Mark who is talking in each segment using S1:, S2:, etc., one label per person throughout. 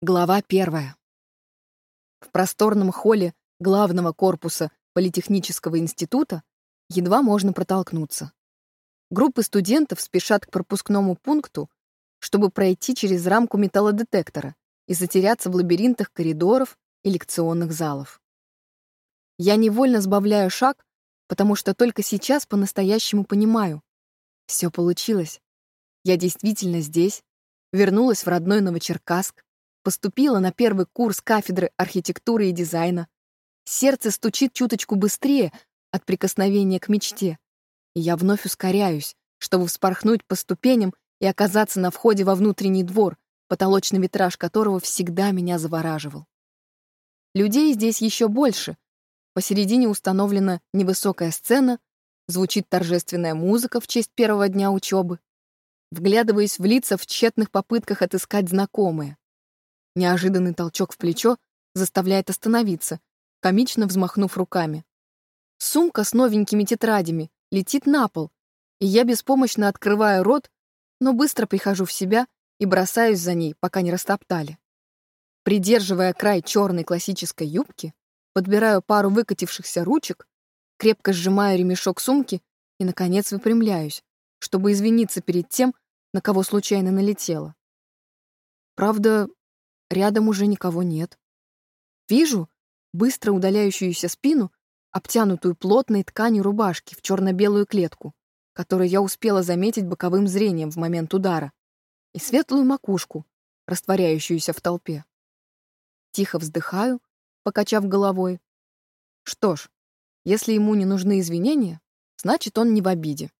S1: Глава первая. В просторном холле главного корпуса Политехнического института едва можно протолкнуться. Группы студентов спешат к пропускному пункту, чтобы пройти через рамку металлодетектора и затеряться в лабиринтах коридоров и лекционных залов. Я невольно сбавляю шаг, потому что только сейчас по-настоящему понимаю. Все получилось. Я действительно здесь, вернулась в родной Новочеркасск, поступила на первый курс кафедры архитектуры и дизайна. Сердце стучит чуточку быстрее от прикосновения к мечте. И я вновь ускоряюсь, чтобы вспорхнуть по ступеням и оказаться на входе во внутренний двор, потолочный витраж которого всегда меня завораживал. Людей здесь еще больше. Посередине установлена невысокая сцена, звучит торжественная музыка в честь первого дня учебы. Вглядываясь в лица в тщетных попытках отыскать знакомые. Неожиданный толчок в плечо заставляет остановиться, комично взмахнув руками. Сумка с новенькими тетрадями летит на пол, и я беспомощно открываю рот, но быстро прихожу в себя и бросаюсь за ней, пока не растоптали. Придерживая край черной классической юбки, подбираю пару выкатившихся ручек, крепко сжимаю ремешок сумки и, наконец, выпрямляюсь, чтобы извиниться перед тем, на кого случайно налетела. Правда, Рядом уже никого нет. Вижу быстро удаляющуюся спину, обтянутую плотной тканью рубашки в черно-белую клетку, которую я успела заметить боковым зрением в момент удара, и светлую макушку, растворяющуюся в толпе. Тихо вздыхаю, покачав головой. Что ж, если ему не нужны извинения, значит, он не в обиде.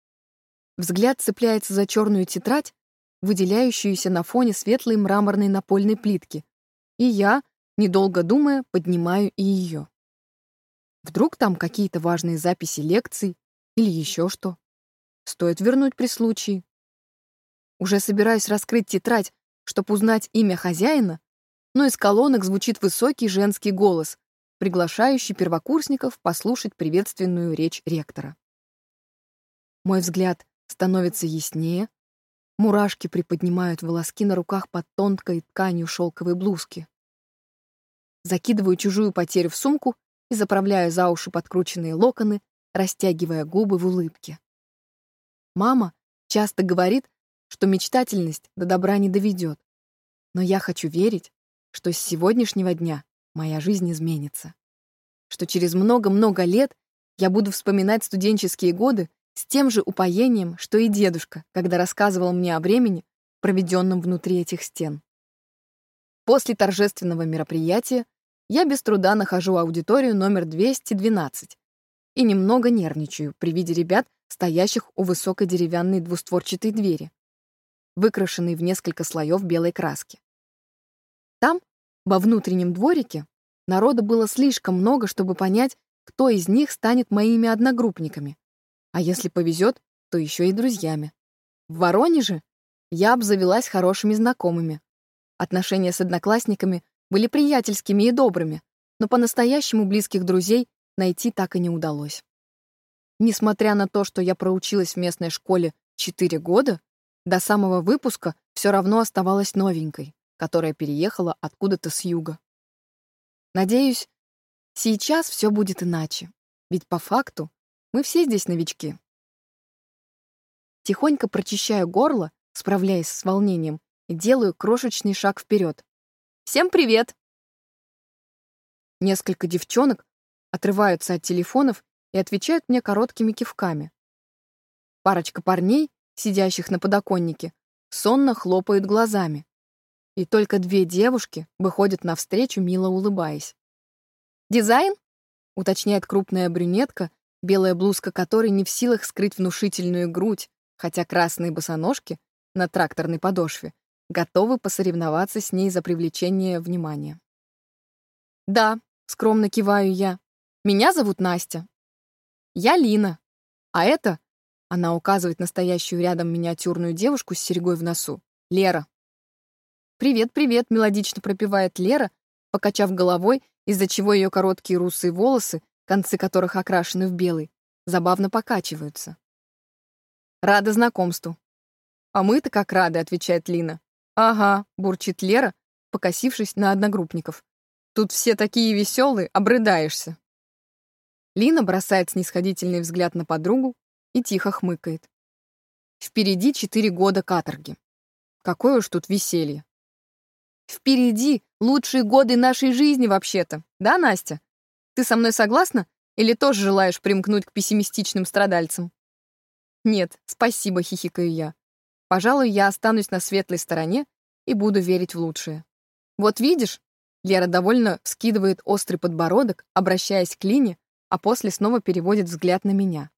S1: Взгляд цепляется за черную тетрадь, выделяющуюся на фоне светлой мраморной напольной плитки, и я, недолго думая, поднимаю и ее. Вдруг там какие-то важные записи лекций или еще что. Стоит вернуть при случае. Уже собираюсь раскрыть тетрадь, чтобы узнать имя хозяина, но из колонок звучит высокий женский голос, приглашающий первокурсников послушать приветственную речь ректора. Мой взгляд становится яснее, Мурашки приподнимают волоски на руках под тонкой тканью шелковой блузки. Закидываю чужую потерю в сумку и заправляю за уши подкрученные локоны, растягивая губы в улыбке. Мама часто говорит, что мечтательность до добра не доведет. Но я хочу верить, что с сегодняшнего дня моя жизнь изменится. Что через много-много лет я буду вспоминать студенческие годы с тем же упоением, что и дедушка, когда рассказывал мне о времени, проведенном внутри этих стен. После торжественного мероприятия я без труда нахожу аудиторию номер 212 и немного нервничаю при виде ребят, стоящих у высокой деревянной двустворчатой двери, выкрашенной в несколько слоев белой краски. Там, во внутреннем дворике, народа было слишком много, чтобы понять, кто из них станет моими одногруппниками, а если повезет, то еще и друзьями. В Воронеже я обзавелась хорошими знакомыми. Отношения с одноклассниками были приятельскими и добрыми, но по-настоящему близких друзей найти так и не удалось. Несмотря на то, что я проучилась в местной школе 4 года, до самого выпуска все равно оставалась новенькой, которая переехала откуда-то с юга. Надеюсь, сейчас все будет иначе, ведь по факту мы все здесь новички. Тихонько прочищаю горло, справляясь с волнением, и делаю крошечный шаг вперед. «Всем привет!» Несколько девчонок отрываются от телефонов и отвечают мне короткими кивками. Парочка парней, сидящих на подоконнике, сонно хлопают глазами. И только две девушки выходят навстречу, мило улыбаясь. «Дизайн?» — уточняет крупная брюнетка белая блузка которой не в силах скрыть внушительную грудь, хотя красные босоножки на тракторной подошве готовы посоревноваться с ней за привлечение внимания. «Да», — скромно киваю я, — «меня зовут Настя». «Я Лина, а это...» — она указывает настоящую рядом миниатюрную девушку с серьгой в носу. «Лера». «Привет, привет», — мелодично пропевает Лера, покачав головой, из-за чего ее короткие русые волосы концы которых окрашены в белый, забавно покачиваются. «Рада знакомству». «А мы-то как рады», — отвечает Лина. «Ага», — бурчит Лера, покосившись на одногруппников. «Тут все такие веселые, обрыдаешься». Лина бросает снисходительный взгляд на подругу и тихо хмыкает. Впереди четыре года каторги. Какое уж тут веселье. Впереди лучшие годы нашей жизни вообще-то, да, Настя? Ты со мной согласна или тоже желаешь примкнуть к пессимистичным страдальцам? Нет, спасибо, хихикаю я. Пожалуй, я останусь на светлой стороне и буду верить в лучшее. Вот видишь, Лера довольно вскидывает острый подбородок, обращаясь к Лине, а после снова переводит взгляд на меня.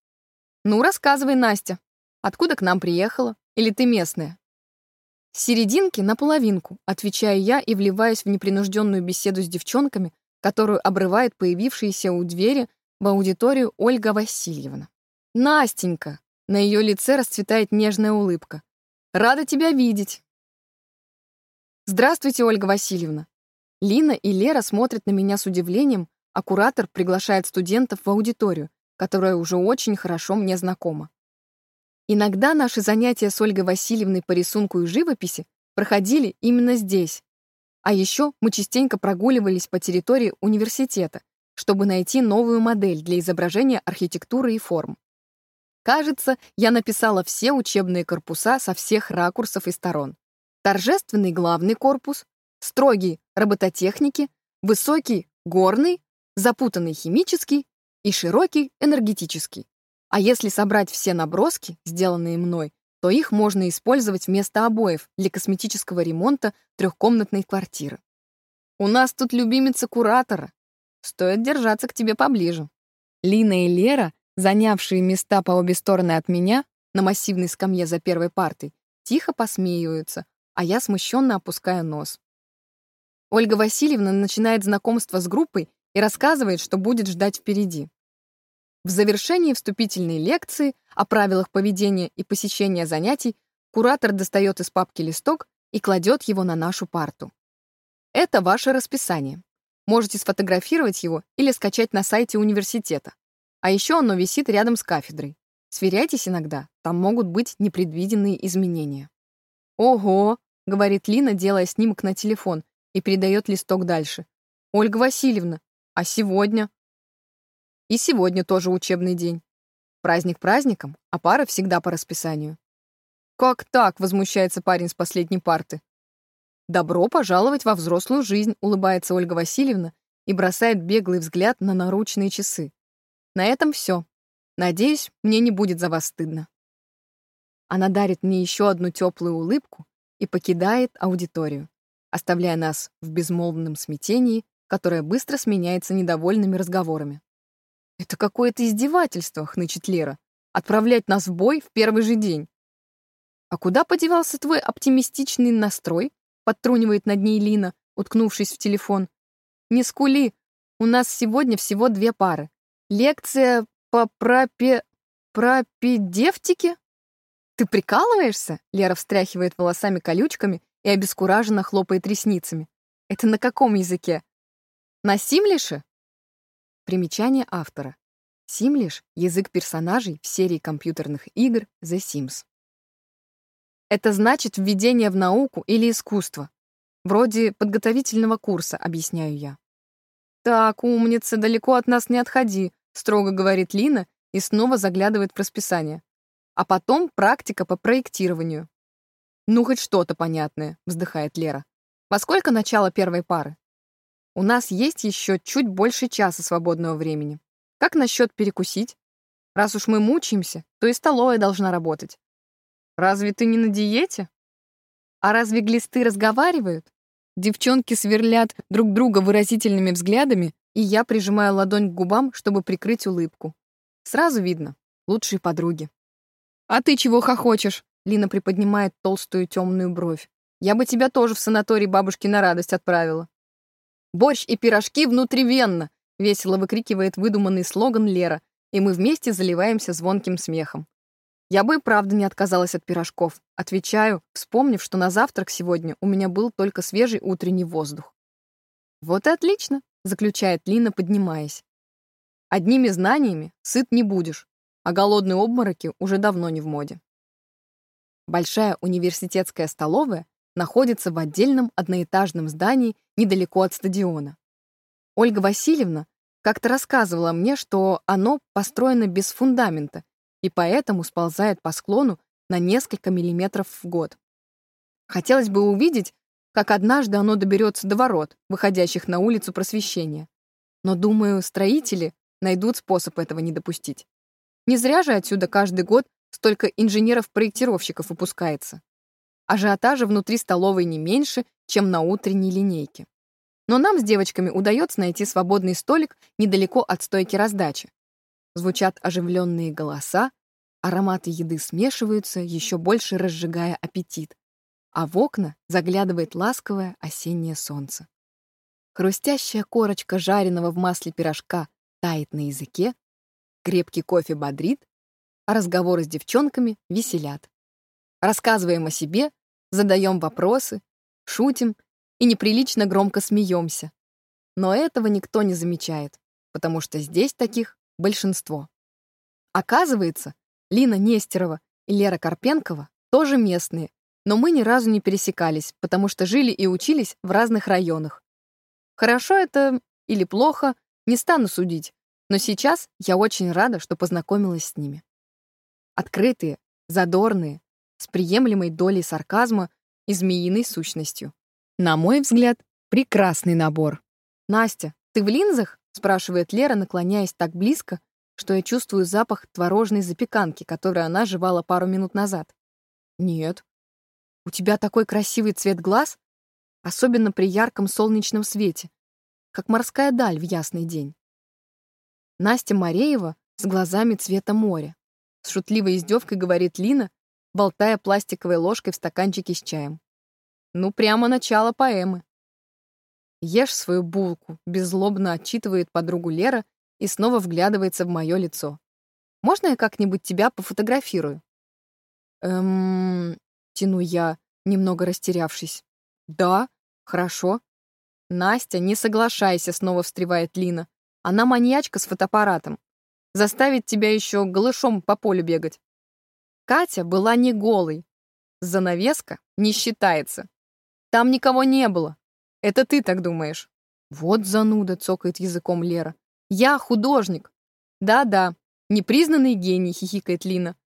S1: «Ну, рассказывай, Настя, откуда к нам приехала? Или ты местная?» С серединки на половинку, отвечаю я и вливаюсь в непринужденную беседу с девчонками, которую обрывает появившаяся у двери в аудиторию Ольга Васильевна. «Настенька!» На ее лице расцветает нежная улыбка. «Рада тебя видеть!» «Здравствуйте, Ольга Васильевна!» Лина и Лера смотрят на меня с удивлением, а куратор приглашает студентов в аудиторию, которая уже очень хорошо мне знакома. Иногда наши занятия с Ольгой Васильевной по рисунку и живописи проходили именно здесь. А еще мы частенько прогуливались по территории университета, чтобы найти новую модель для изображения архитектуры и форм. Кажется, я написала все учебные корпуса со всех ракурсов и сторон. Торжественный главный корпус, строгий робототехники, высокий горный, запутанный химический и широкий энергетический. А если собрать все наброски, сделанные мной, то их можно использовать вместо обоев для косметического ремонта трехкомнатной квартиры. У нас тут любимица куратора. Стоит держаться к тебе поближе. Лина и Лера, занявшие места по обе стороны от меня, на массивной скамье за первой партой, тихо посмеиваются, а я смущенно опускаю нос. Ольга Васильевна начинает знакомство с группой и рассказывает, что будет ждать впереди. В завершении вступительной лекции о правилах поведения и посещения занятий куратор достает из папки листок и кладет его на нашу парту. Это ваше расписание. Можете сфотографировать его или скачать на сайте университета. А еще оно висит рядом с кафедрой. Сверяйтесь иногда, там могут быть непредвиденные изменения. «Ого!» — говорит Лина, делая снимок на телефон, и передает листок дальше. «Ольга Васильевна, а сегодня?» И сегодня тоже учебный день. Праздник праздником, а пара всегда по расписанию. «Как так?» — возмущается парень с последней парты. «Добро пожаловать во взрослую жизнь», — улыбается Ольга Васильевна и бросает беглый взгляд на наручные часы. «На этом все. Надеюсь, мне не будет за вас стыдно». Она дарит мне еще одну теплую улыбку и покидает аудиторию, оставляя нас в безмолвном смятении, которое быстро сменяется недовольными разговорами. «Это какое-то издевательство», — хнычет Лера. «Отправлять нас в бой в первый же день». «А куда подевался твой оптимистичный настрой?» — подтрунивает над ней Лина, уткнувшись в телефон. «Не скули. У нас сегодня всего две пары. Лекция по пропе... пропедевтике?» «Ты прикалываешься?» — Лера встряхивает волосами-колючками и обескураженно хлопает ресницами. «Это на каком языке? На симлише?» Примечание автора. Симлиш — язык персонажей в серии компьютерных игр The Sims. Это значит введение в науку или искусство. Вроде подготовительного курса, объясняю я. «Так, умница, далеко от нас не отходи», — строго говорит Лина и снова заглядывает в расписание. А потом практика по проектированию. «Ну, хоть что-то понятное», — вздыхает Лера. «Во сколько начало первой пары?» У нас есть еще чуть больше часа свободного времени. Как насчет перекусить? Раз уж мы мучаемся, то и столовая должна работать. Разве ты не на диете? А разве глисты разговаривают? Девчонки сверлят друг друга выразительными взглядами, и я прижимаю ладонь к губам, чтобы прикрыть улыбку. Сразу видно — лучшие подруги. «А ты чего хохочешь?» Лина приподнимает толстую темную бровь. «Я бы тебя тоже в санаторий бабушки на радость отправила». «Борщ и пирожки внутривенно!» — весело выкрикивает выдуманный слоган Лера, и мы вместе заливаемся звонким смехом. Я бы и правда не отказалась от пирожков. Отвечаю, вспомнив, что на завтрак сегодня у меня был только свежий утренний воздух. «Вот и отлично», — заключает Лина, поднимаясь. «Одними знаниями сыт не будешь, а голодные обмороки уже давно не в моде». Большая университетская столовая находится в отдельном одноэтажном здании недалеко от стадиона. Ольга Васильевна как-то рассказывала мне, что оно построено без фундамента и поэтому сползает по склону на несколько миллиметров в год. Хотелось бы увидеть, как однажды оно доберется до ворот, выходящих на улицу просвещения. Но, думаю, строители найдут способ этого не допустить. Не зря же отсюда каждый год столько инженеров-проектировщиков выпускается. Ажиотажа внутри столовой не меньше, чем на утренней линейке. Но нам с девочками удается найти свободный столик недалеко от стойки раздачи. Звучат оживленные голоса, ароматы еды смешиваются, еще больше разжигая аппетит, а в окна заглядывает ласковое осеннее солнце. Хрустящая корочка жареного в масле пирожка тает на языке, крепкий кофе бодрит, а разговоры с девчонками веселят. Рассказываем о себе, задаем вопросы, шутим и неприлично громко смеемся. Но этого никто не замечает, потому что здесь таких большинство. Оказывается, Лина Нестерова и Лера Карпенкова тоже местные, но мы ни разу не пересекались, потому что жили и учились в разных районах. Хорошо это или плохо, не стану судить, но сейчас я очень рада, что познакомилась с ними. Открытые, задорные, с приемлемой долей сарказма и змеиной сущностью. На мой взгляд, прекрасный набор. «Настя, ты в линзах?» — спрашивает Лера, наклоняясь так близко, что я чувствую запах творожной запеканки, которую она жевала пару минут назад. «Нет», у тебя такой красивый цвет глаз, особенно при ярком солнечном свете, как морская даль в ясный день. Настя Мареева с глазами цвета моря. С шутливой издевкой говорит Лина, болтая пластиковой ложкой в стаканчике с чаем. Ну, прямо начало поэмы. Ешь свою булку, беззлобно отчитывает подругу Лера и снова вглядывается в мое лицо. Можно я как-нибудь тебя пофотографирую? Эм, Тяну я, немного растерявшись. «Да, хорошо». «Настя, не соглашайся», — снова встревает Лина. «Она маньячка с фотоаппаратом. Заставит тебя еще голышом по полю бегать». Катя была не голой. Занавеска не считается. Там никого не было. Это ты так думаешь. Вот зануда, цокает языком Лера. Я художник. Да-да, непризнанный гений, хихикает Лина.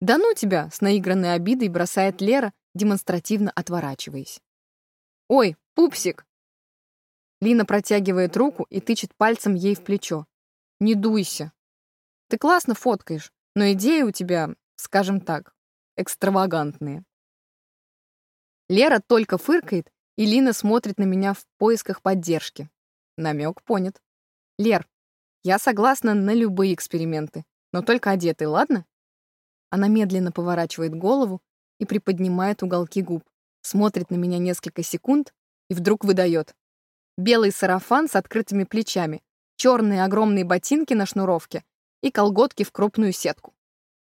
S1: «Да ну тебя!» — с наигранной обидой бросает Лера, демонстративно отворачиваясь. «Ой, пупсик!» Лина протягивает руку и тычет пальцем ей в плечо. «Не дуйся. Ты классно фоткаешь, но идеи у тебя, скажем так, экстравагантные». Лера только фыркает, и Лина смотрит на меня в поисках поддержки. Намек понят. «Лер, я согласна на любые эксперименты, но только одетый, ладно?» Она медленно поворачивает голову и приподнимает уголки губ, смотрит на меня несколько секунд и вдруг выдает. Белый сарафан с открытыми плечами, черные огромные ботинки на шнуровке и колготки в крупную сетку.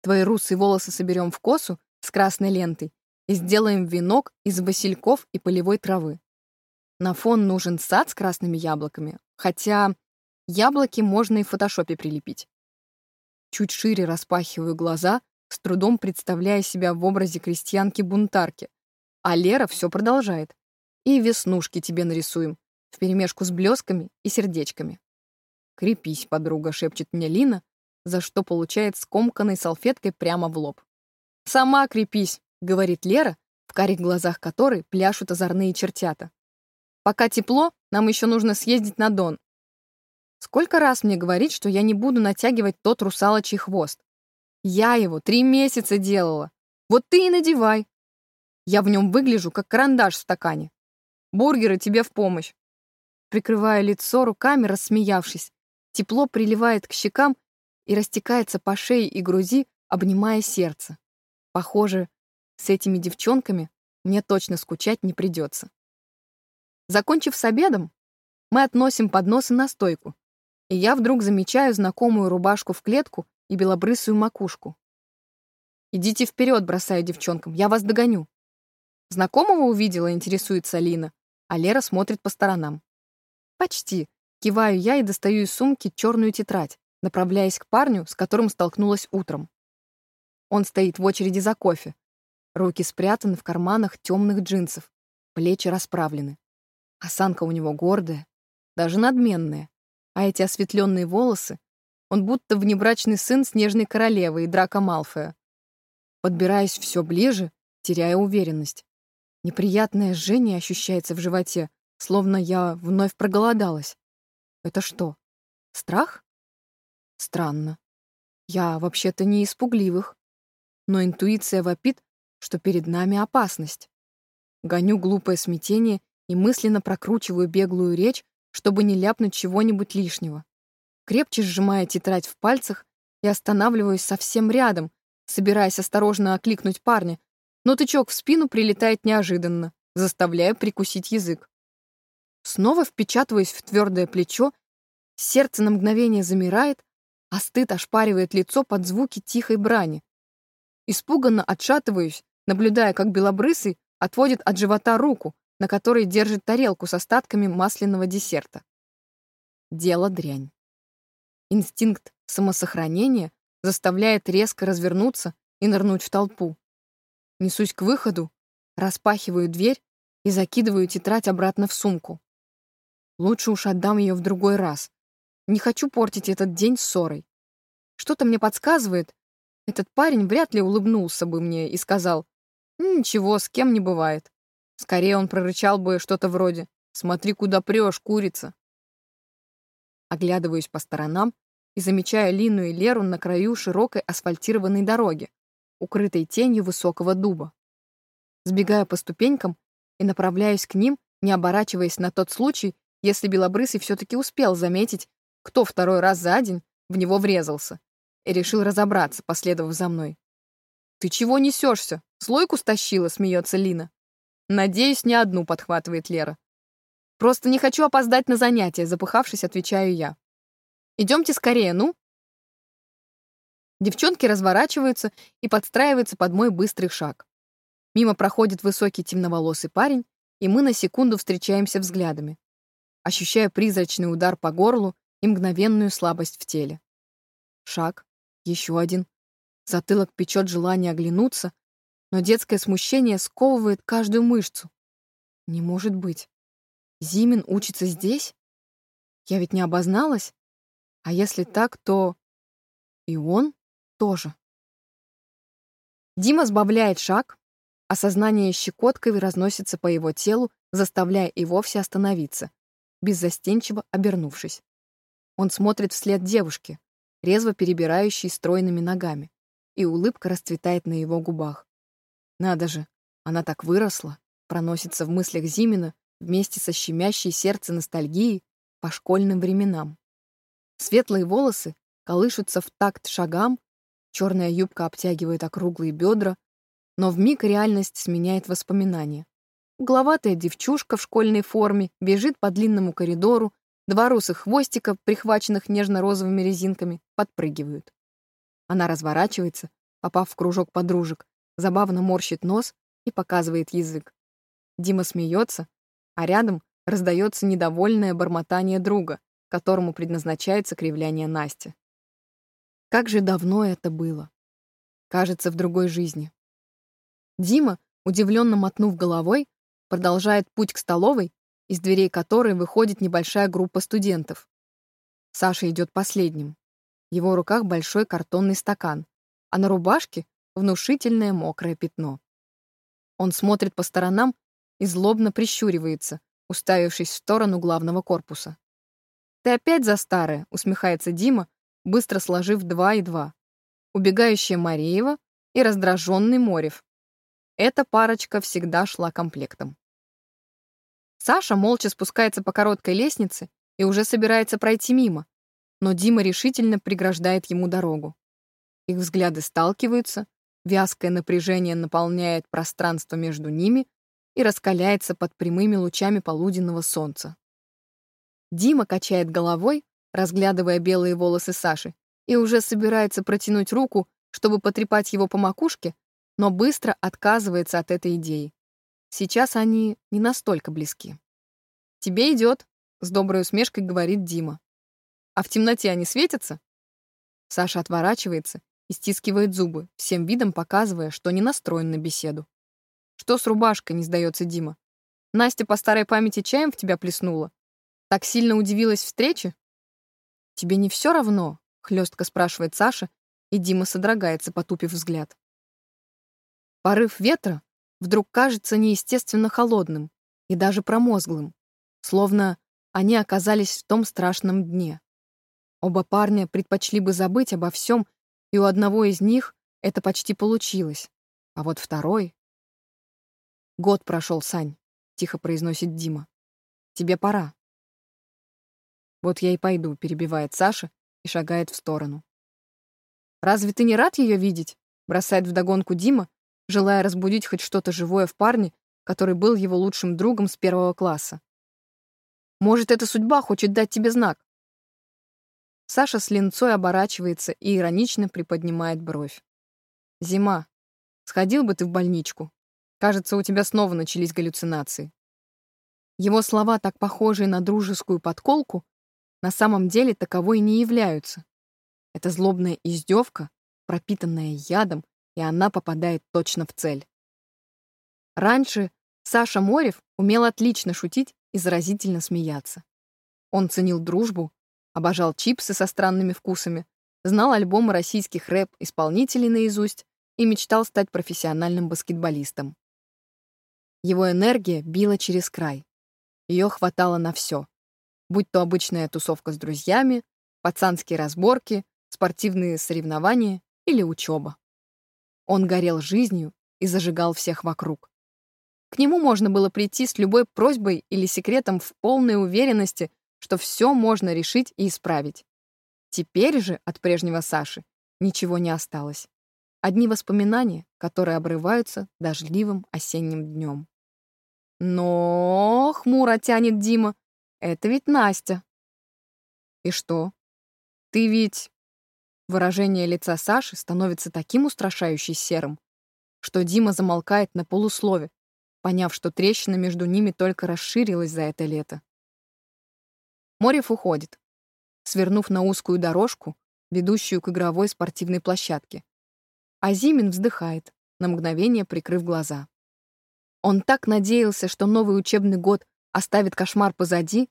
S1: Твои русые волосы соберем в косу с красной лентой и сделаем венок из васильков и полевой травы. На фон нужен сад с красными яблоками, хотя яблоки можно и в фотошопе прилепить. Чуть шире распахиваю глаза, с трудом представляя себя в образе крестьянки-бунтарки. А Лера все продолжает. И веснушки тебе нарисуем, вперемешку с блесками и сердечками. «Крепись, подруга», — шепчет мне Лина, за что получает скомканной салфеткой прямо в лоб. «Сама крепись», — говорит Лера, в карих глазах которой пляшут озорные чертята. «Пока тепло, нам еще нужно съездить на Дон. Сколько раз мне говорить, что я не буду натягивать тот русалочий хвост? Я его три месяца делала. Вот ты и надевай. Я в нем выгляжу, как карандаш в стакане. Бургеры тебе в помощь. Прикрывая лицо руками, рассмеявшись, тепло приливает к щекам и растекается по шее и груди, обнимая сердце. Похоже, с этими девчонками мне точно скучать не придется. Закончив с обедом, мы относим подносы на стойку, и я вдруг замечаю знакомую рубашку в клетку и белобрысую макушку. «Идите вперед», — бросаю девчонкам, — «я вас догоню». Знакомого увидела, интересуется Алина, а Лера смотрит по сторонам. «Почти», — киваю я и достаю из сумки черную тетрадь, направляясь к парню, с которым столкнулась утром. Он стоит в очереди за кофе. Руки спрятаны в карманах темных джинсов, плечи расправлены. Осанка у него гордая, даже надменная, а эти осветленные волосы, он будто внебрачный сын снежной королевы и драка Малфоя. Подбираясь все ближе, теряя уверенность. Неприятное жжение ощущается в животе, словно я вновь проголодалась. Это что, страх? Странно. Я вообще-то не испугливых. Но интуиция вопит, что перед нами опасность. Гоню глупое смятение и мысленно прокручиваю беглую речь, чтобы не ляпнуть чего-нибудь лишнего. Крепче сжимая тетрадь в пальцах и останавливаюсь совсем рядом, собираясь осторожно окликнуть парня, но тычок в спину прилетает неожиданно, заставляя прикусить язык. Снова впечатываюсь в твердое плечо, сердце на мгновение замирает, а стыд ошпаривает лицо под звуки тихой брани. Испуганно отшатываюсь, наблюдая, как белобрысый отводит от живота руку, на которой держит тарелку с остатками масляного десерта. Дело дрянь. Инстинкт самосохранения заставляет резко развернуться и нырнуть в толпу. Несусь к выходу, распахиваю дверь и закидываю тетрадь обратно в сумку. Лучше уж отдам ее в другой раз. Не хочу портить этот день ссорой. Что-то мне подсказывает, этот парень вряд ли улыбнулся бы мне и сказал, «Ничего, с кем не бывает». Скорее он прорычал бы что-то вроде «Смотри, куда прешь, курица». Оглядываюсь по сторонам и замечаю Лину и Леру на краю широкой асфальтированной дороги, укрытой тенью высокого дуба. Сбегаю по ступенькам и направляюсь к ним, не оборачиваясь на тот случай, если Белобрысый все-таки успел заметить, кто второй раз за день в него врезался, и решил разобраться, последовав за мной. «Ты чего несешься? Слойку стащила?» — смеется Лина. «Надеюсь, не одну», — подхватывает Лера. «Просто не хочу опоздать на занятия», — запыхавшись, отвечаю я. «Идемте скорее, ну?» Девчонки разворачиваются и подстраиваются под мой быстрый шаг. Мимо проходит высокий темноволосый парень, и мы на секунду встречаемся взглядами. Ощущаю призрачный удар по горлу и мгновенную слабость в теле. Шаг, еще один. Затылок печет желание оглянуться, но детское смущение сковывает каждую мышцу. Не может быть. Зимин учится здесь? Я ведь не обозналась? А если так, то... И он тоже. Дима сбавляет шаг, а сознание щекоткой разносится по его телу, заставляя и вовсе остановиться, беззастенчиво обернувшись. Он смотрит вслед девушке, резво перебирающей стройными ногами, и улыбка расцветает на его губах. Надо же, она так выросла, проносится в мыслях Зимина вместе со щемящей сердце ностальгией по школьным временам. Светлые волосы колышутся в такт шагам, черная юбка обтягивает округлые бедра, но в миг реальность сменяет воспоминания. Угловатая девчушка в школьной форме бежит по длинному коридору, два русых хвостика, прихваченных нежно-розовыми резинками, подпрыгивают. Она разворачивается, попав в кружок подружек, забавно морщит нос и показывает язык. Дима смеется, а рядом раздается недовольное бормотание друга, которому предназначается кривляние Насти. Как же давно это было. Кажется, в другой жизни. Дима, удивленно мотнув головой, продолжает путь к столовой, из дверей которой выходит небольшая группа студентов. Саша идет последним. В его руках большой картонный стакан, а на рубашке внушительное мокрое пятно. Он смотрит по сторонам и злобно прищуривается, уставившись в сторону главного корпуса. «Ты опять за старое», — усмехается Дима, быстро сложив два и два. Убегающая Мареева и раздраженный Морев. Эта парочка всегда шла комплектом. Саша молча спускается по короткой лестнице и уже собирается пройти мимо, но Дима решительно преграждает ему дорогу. Их взгляды сталкиваются, вязкое напряжение наполняет пространство между ними и раскаляется под прямыми лучами полуденного солнца. Дима качает головой, разглядывая белые волосы Саши, и уже собирается протянуть руку, чтобы потрепать его по макушке, но быстро отказывается от этой идеи. Сейчас они не настолько близки. «Тебе идет», — с доброй усмешкой говорит Дима. «А в темноте они светятся?» Саша отворачивается и стискивает зубы, всем видом показывая, что не настроен на беседу. «Что с рубашкой?» — не сдается Дима. Настя по старой памяти чаем в тебя плеснула? Так сильно удивилась встрече? Тебе не все равно? Хлестко спрашивает Саша, и Дима содрогается, потупив взгляд. Порыв ветра вдруг кажется неестественно холодным и даже промозглым, словно они оказались в том страшном дне. Оба парня предпочли бы забыть обо всем, и у одного из них это почти получилось. А вот второй... «Год прошел, Сань», — тихо произносит Дима. «Тебе пора». «Вот я и пойду», — перебивает Саша и шагает в сторону. «Разве ты не рад ее видеть?» — бросает вдогонку Дима, желая разбудить хоть что-то живое в парне, который был его лучшим другом с первого класса. «Может, эта судьба хочет дать тебе знак?» Саша с линцой оборачивается и иронично приподнимает бровь. «Зима. Сходил бы ты в больничку. Кажется, у тебя снова начались галлюцинации». Его слова, так похожие на дружескую подколку, на самом деле таковой не являются. Это злобная издевка, пропитанная ядом, и она попадает точно в цель. Раньше Саша Морев умел отлично шутить и заразительно смеяться. Он ценил дружбу, обожал чипсы со странными вкусами, знал альбомы российских рэп-исполнителей наизусть и мечтал стать профессиональным баскетболистом. Его энергия била через край. Ее хватало на все. Будь то обычная тусовка с друзьями, пацанские разборки, спортивные соревнования или учеба. Он горел жизнью и зажигал всех вокруг. К нему можно было прийти с любой просьбой или секретом в полной уверенности, что все можно решить и исправить. Теперь же от прежнего Саши ничего не осталось. Одни воспоминания, которые обрываются дождливым осенним днем. Но хмуро тянет Дима. Это ведь Настя. И что? Ты ведь Выражение лица Саши становится таким устрашающе серым, что Дима замолкает на полуслове, поняв, что трещина между ними только расширилась за это лето. Морев уходит, свернув на узкую дорожку, ведущую к игровой спортивной площадке. А Зимин вздыхает, на мгновение прикрыв глаза. Он так надеялся, что новый учебный год оставит кошмар позади,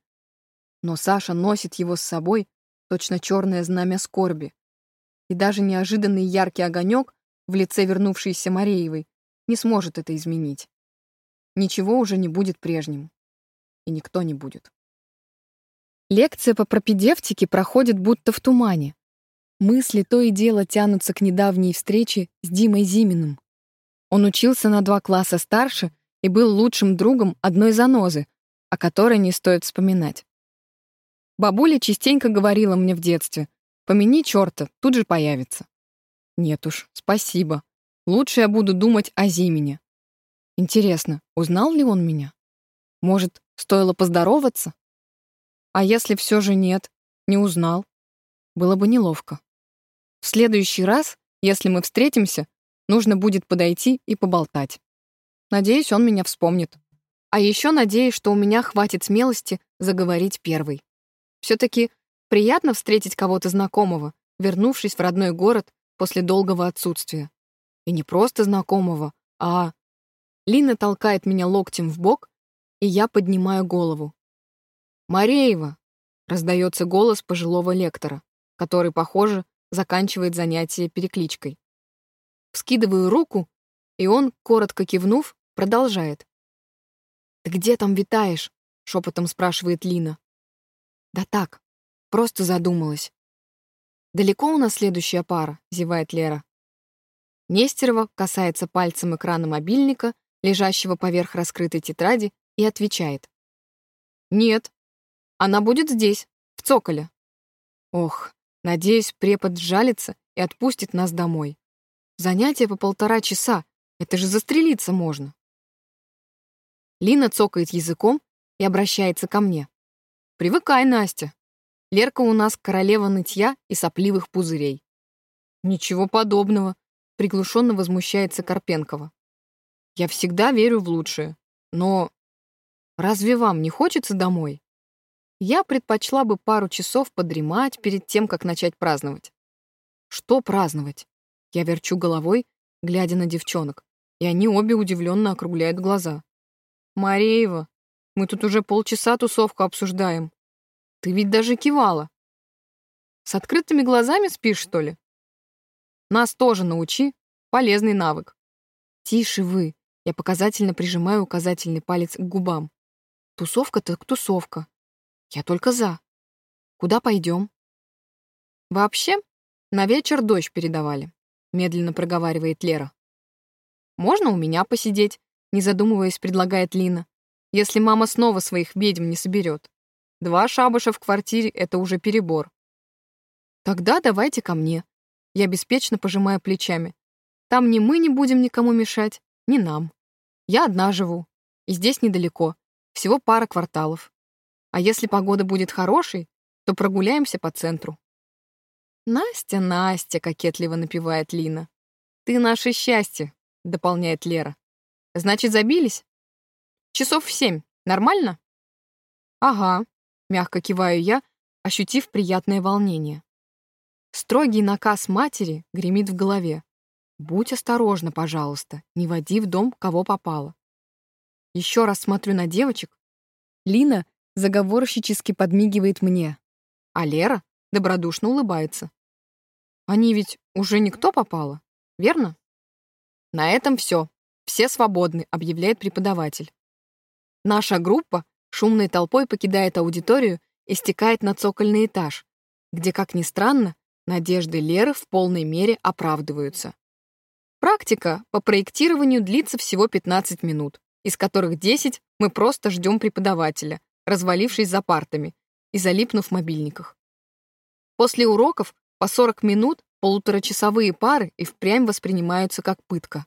S1: но Саша носит его с собой, точно черное знамя скорби, и даже неожиданный яркий огонек в лице вернувшейся Мареевой не сможет это изменить. Ничего уже не будет прежним. И никто не будет. Лекция по пропедевтике проходит будто в тумане. Мысли то и дело тянутся к недавней встрече с Димой Зиминым. Он учился на два класса старше и был лучшим другом одной занозы, о которой не стоит вспоминать. Бабуля частенько говорила мне в детстве, Помяни черта, тут же появится. Нет уж, спасибо. Лучше я буду думать о Зимине. Интересно, узнал ли он меня? Может, стоило поздороваться? А если все же нет, не узнал? Было бы неловко. В следующий раз, если мы встретимся, нужно будет подойти и поболтать. Надеюсь, он меня вспомнит. А еще надеюсь, что у меня хватит смелости заговорить первой. Все-таки Приятно встретить кого-то знакомого, вернувшись в родной город после долгого отсутствия. И не просто знакомого, а... Лина толкает меня локтем в бок, и я поднимаю голову. «Мареева!» — раздается голос пожилого лектора, который, похоже, заканчивает занятие перекличкой. Вскидываю руку, и он, коротко кивнув, продолжает. «Ты где там витаешь?» — шепотом спрашивает Лина. «Да так, Просто задумалась. «Далеко у нас следующая пара?» — зевает Лера. Нестерова касается пальцем экрана мобильника, лежащего поверх раскрытой тетради, и отвечает. «Нет. Она будет здесь, в цоколе». Ох, надеюсь, препод жалится и отпустит нас домой. Занятие по полтора часа. Это же застрелиться можно. Лина цокает языком и обращается ко мне. «Привыкай, Настя. Лерка у нас королева нытья и сопливых пузырей. Ничего подобного, приглушенно возмущается Карпенкова. Я всегда верю в лучшее, но разве вам не хочется домой? Я предпочла бы пару часов подремать перед тем, как начать праздновать. Что праздновать? Я верчу головой, глядя на девчонок, и они обе удивленно округляют глаза. Мареева, Мы тут уже полчаса тусовку обсуждаем. Ты ведь даже кивала. С открытыми глазами спишь, что ли? Нас тоже научи. Полезный навык. Тише вы. Я показательно прижимаю указательный палец к губам. Тусовка так тусовка. Я только за. Куда пойдем? Вообще, на вечер дождь передавали, медленно проговаривает Лера. Можно у меня посидеть, не задумываясь, предлагает Лина, если мама снова своих ведьм не соберет. Два шабаша в квартире — это уже перебор. Тогда давайте ко мне. Я беспечно пожимаю плечами. Там ни мы не будем никому мешать, ни нам. Я одна живу, и здесь недалеко, всего пара кварталов. А если погода будет хорошей, то прогуляемся по центру. «Настя, Настя», — кокетливо напевает Лина. «Ты наше счастье», — дополняет Лера. «Значит, забились?» «Часов в семь. Нормально?» «Ага», — мягко киваю я, ощутив приятное волнение. Строгий наказ матери гремит в голове. «Будь осторожна, пожалуйста, не води в дом, кого попало». Еще раз смотрю на девочек. Лина заговорщически подмигивает мне, а Лера добродушно улыбается. Они ведь уже никто попало, верно? На этом все. Все свободны, объявляет преподаватель. Наша группа шумной толпой покидает аудиторию и стекает на цокольный этаж, где, как ни странно, надежды Леры в полной мере оправдываются. Практика по проектированию длится всего 15 минут из которых 10 мы просто ждем преподавателя, развалившись за партами и залипнув в мобильниках. После уроков по 40 минут полуторачасовые пары и впрямь воспринимаются как пытка.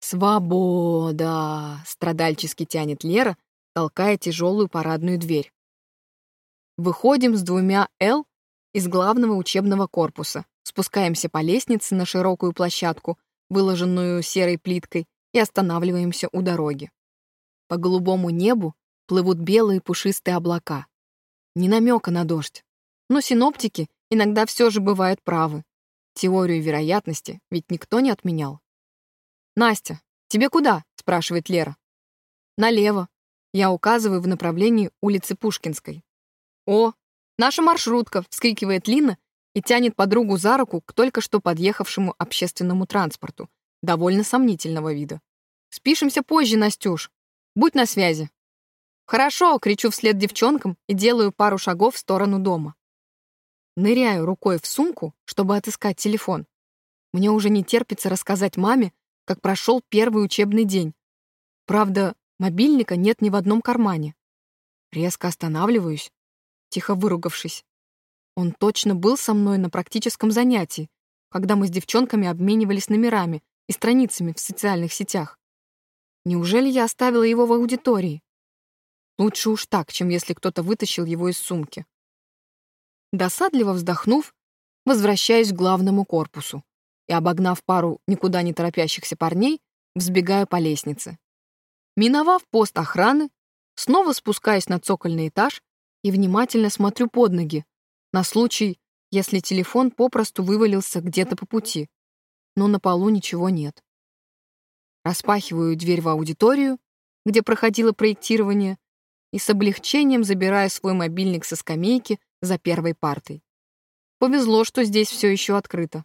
S1: «Свобода!» — страдальчески тянет Лера, толкая тяжелую парадную дверь. Выходим с двумя «Л» из главного учебного корпуса, спускаемся по лестнице на широкую площадку, выложенную серой плиткой, и останавливаемся у дороги. По голубому небу плывут белые пушистые облака. Ни намека на дождь. Но синоптики иногда все же бывают правы. Теорию вероятности ведь никто не отменял. «Настя, тебе куда?» — спрашивает Лера. «Налево». Я указываю в направлении улицы Пушкинской. «О, наша маршрутка!» — вскрикивает Лина и тянет подругу за руку к только что подъехавшему общественному транспорту, довольно сомнительного вида. «Спишемся позже, Настюш. Будь на связи». «Хорошо», — кричу вслед девчонкам и делаю пару шагов в сторону дома. Ныряю рукой в сумку, чтобы отыскать телефон. Мне уже не терпится рассказать маме, как прошел первый учебный день. Правда, мобильника нет ни в одном кармане. Резко останавливаюсь, тихо выругавшись. Он точно был со мной на практическом занятии, когда мы с девчонками обменивались номерами и страницами в социальных сетях. Неужели я оставила его в аудитории? Лучше уж так, чем если кто-то вытащил его из сумки. Досадливо вздохнув, возвращаюсь к главному корпусу и, обогнав пару никуда не торопящихся парней, взбегаю по лестнице. Миновав пост охраны, снова спускаюсь на цокольный этаж и внимательно смотрю под ноги, на случай, если телефон попросту вывалился где-то по пути, но на полу ничего нет. Распахиваю дверь в аудиторию, где проходило проектирование, и с облегчением забираю свой мобильник со скамейки за первой партой. Повезло, что здесь все еще открыто.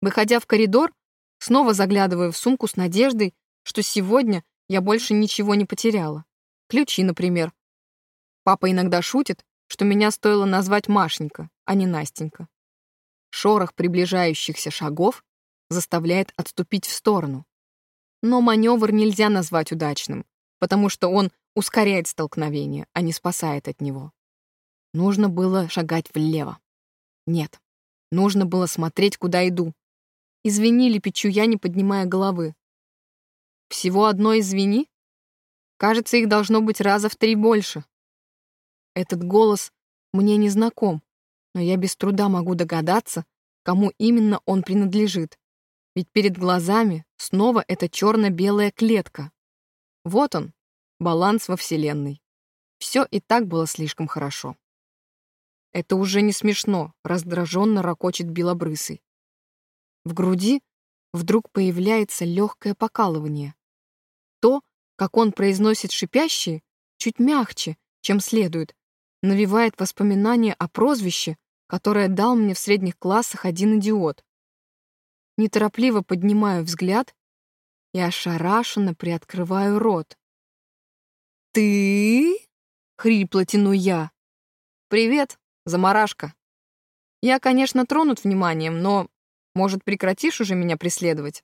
S1: Выходя в коридор, снова заглядываю в сумку с надеждой, что сегодня я больше ничего не потеряла. Ключи, например. Папа иногда шутит, что меня стоило назвать Машенька, а не Настенька. Шорох приближающихся шагов заставляет отступить в сторону. Но маневр нельзя назвать удачным, потому что он ускоряет столкновение, а не спасает от него. Нужно было шагать влево. Нет, нужно было смотреть, куда иду. «Извини», — лепечу я, не поднимая головы. «Всего одно извини?» Кажется, их должно быть раза в три больше. Этот голос мне не знаком, но я без труда могу догадаться, кому именно он принадлежит. Ведь перед глазами снова эта черно-белая клетка. Вот он, баланс во Вселенной. Все и так было слишком хорошо. Это уже не смешно, раздраженно ракочет белобрысый. В груди вдруг появляется легкое покалывание. То, как он произносит шипящие, чуть мягче, чем следует, навевает воспоминания о прозвище, которое дал мне в средних классах один идиот. Неторопливо поднимаю взгляд и ошарашенно приоткрываю рот. «Ты?» — хрипло тяну я. «Привет, заморашка. Я, конечно, тронут вниманием, но, может, прекратишь уже меня преследовать?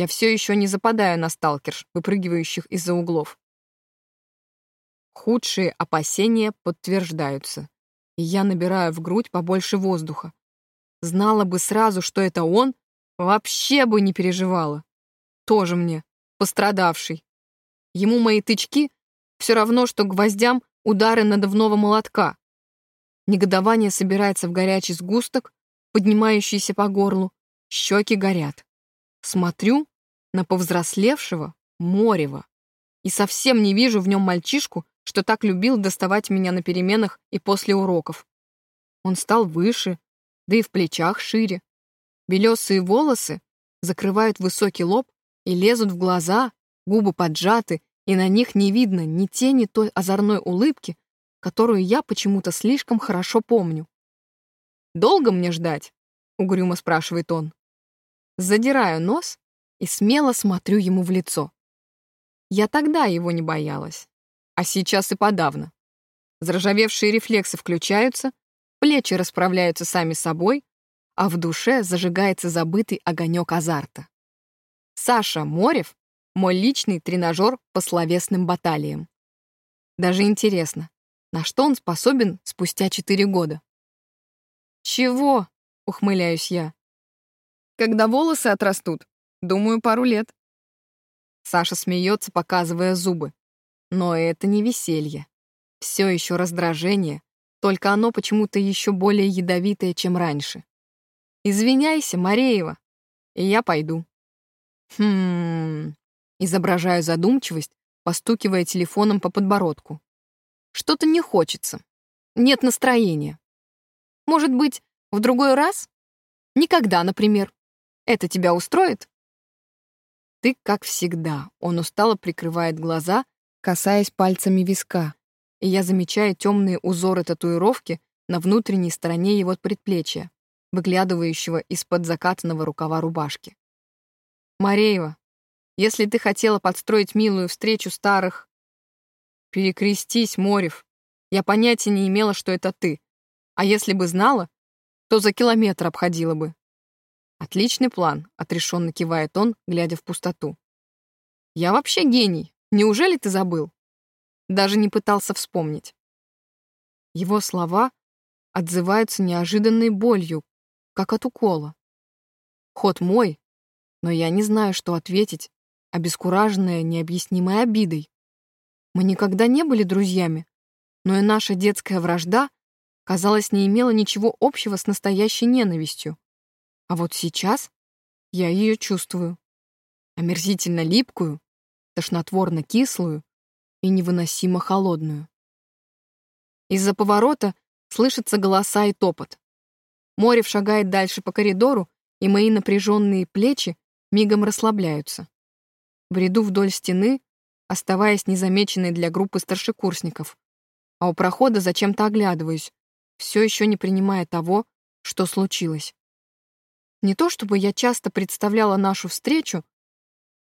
S1: Я все еще не западаю на сталкерш, выпрыгивающих из-за углов». Худшие опасения подтверждаются, и я набираю в грудь побольше воздуха. Знала бы сразу, что это он, вообще бы не переживала. Тоже мне, пострадавший. Ему мои тычки все равно, что гвоздям удары надувного молотка. Негодование собирается в горячий сгусток, поднимающийся по горлу, щеки горят. Смотрю на повзрослевшего Морева и совсем не вижу в нем мальчишку, что так любил доставать меня на переменах и после уроков. Он стал выше, да и в плечах шире. Белесые волосы закрывают высокий лоб и лезут в глаза, губы поджаты, и на них не видно ни тени той озорной улыбки, которую я почему-то слишком хорошо помню. «Долго мне ждать?» — угрюмо спрашивает он. Задираю нос и смело смотрю ему в лицо. Я тогда его не боялась а сейчас и подавно. Заржавевшие рефлексы включаются, плечи расправляются сами собой, а в душе зажигается забытый огонек азарта. Саша Морев — мой личный тренажер по словесным баталиям. Даже интересно, на что он способен спустя четыре года? «Чего?» — ухмыляюсь я. «Когда волосы отрастут, думаю, пару лет». Саша смеется, показывая зубы. Но это не веселье. Все еще раздражение, только оно почему-то еще более ядовитое, чем раньше. «Извиняйся, Мареева, и я пойду». «Хм...» Изображаю задумчивость, постукивая телефоном по подбородку. «Что-то не хочется. Нет настроения. Может быть, в другой раз? Никогда, например. Это тебя устроит?» Ты, как всегда, он устало прикрывает глаза, касаясь пальцами виска, и я замечаю темные узоры татуировки на внутренней стороне его предплечья, выглядывающего из-под закатанного рукава рубашки. «Мареева, если ты хотела подстроить милую встречу старых...» «Перекрестись, Морев. Я понятия не имела, что это ты. А если бы знала, то за километр обходила бы». «Отличный план», — отрешенно кивает он, глядя в пустоту. «Я вообще гений. Неужели ты забыл? Даже не пытался вспомнить. Его слова отзываются неожиданной болью, как от укола. Ход мой, но я не знаю, что ответить, обескураженная необъяснимой обидой. Мы никогда не были друзьями, но и наша детская вражда, казалось, не имела ничего общего с настоящей ненавистью. А вот сейчас я ее чувствую. Омерзительно липкую, тошнотворно-кислую и невыносимо холодную. Из-за поворота слышатся голоса и топот. Морев шагает дальше по коридору, и мои напряженные плечи мигом расслабляются. Бреду вдоль стены, оставаясь незамеченной для группы старшекурсников, а у прохода зачем-то оглядываюсь, все еще не принимая того, что случилось. Не то чтобы я часто представляла нашу встречу,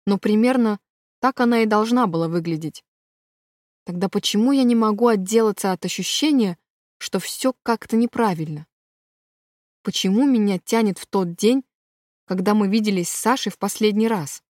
S1: но примерно так она и должна была выглядеть. Тогда почему я не могу отделаться от ощущения, что все как-то неправильно? Почему меня тянет в тот день, когда мы виделись с Сашей в последний раз?